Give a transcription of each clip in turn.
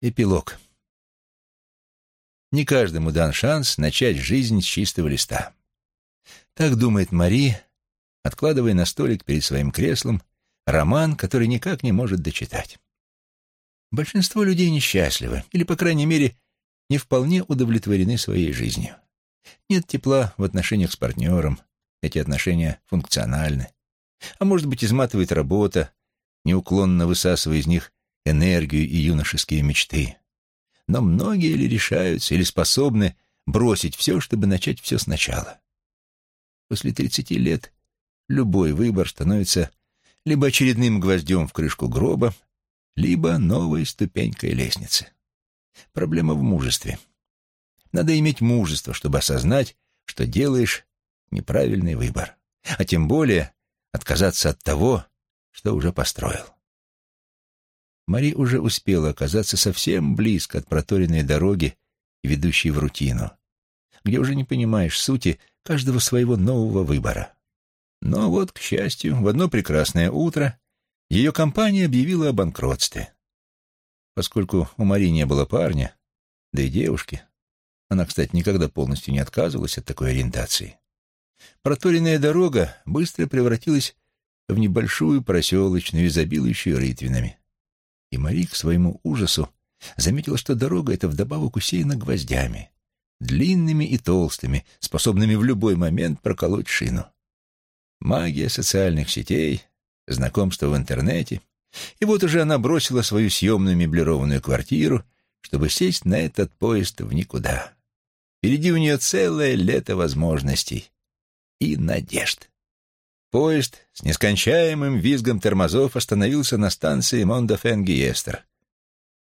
Эпилог. Не каждому дан шанс начать жизнь с чистого листа. Так думает Мари, откладывая на столик перед своим креслом роман, который никак не может дочитать. Большинство людей несчастливы, или, по крайней мере, не вполне удовлетворены своей жизнью. Нет тепла в отношениях с партнером, эти отношения функциональны. А может быть, изматывает работа, неуклонно высасывая из них энергию и юношеские мечты. Но многие ли решаются или способны бросить все, чтобы начать все сначала? После тридцати лет любой выбор становится либо очередным гвоздем в крышку гроба, либо новой ступенькой лестницы. Проблема в мужестве. Надо иметь мужество, чтобы осознать, что делаешь неправильный выбор, а тем более отказаться от того, что уже построил. Мари уже успела оказаться совсем близко от проторенной дороги, ведущей в рутину, где уже не понимаешь сути каждого своего нового выбора. Но вот, к счастью, в одно прекрасное утро ее компания объявила о банкротстве. Поскольку у Мари не было парня, да и девушки, она, кстати, никогда полностью не отказывалась от такой ориентации, проторенная дорога быстро превратилась в небольшую проселочную, изобилующую рытвинами. И Мари, к своему ужасу, заметила, что дорога эта вдобавок усеяна гвоздями, длинными и толстыми, способными в любой момент проколоть шину. Магия социальных сетей, знакомство в интернете. И вот уже она бросила свою съемную меблированную квартиру, чтобы сесть на этот поезд в никуда. Впереди у нее целое лето возможностей и надежд. Поезд с нескончаемым визгом тормозов остановился на станции Мондофен-Гиестер.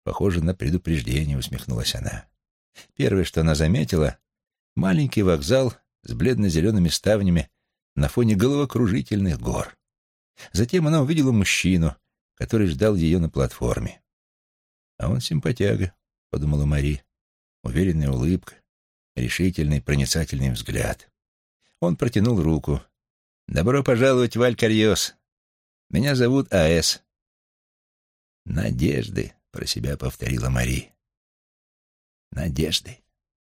Похоже на предупреждение, усмехнулась она. Первое, что она заметила, маленький вокзал с бледно-зелеными ставнями на фоне головокружительных гор. Затем она увидела мужчину, который ждал ее на платформе. «А он симпатяга», — подумала Мари. Уверенная улыбка, решительный, проницательный взгляд. Он протянул руку — «Добро пожаловать в Алькарьос. Меня зовут А.С.» «Надежды», — про себя повторила Мари. «Надежды».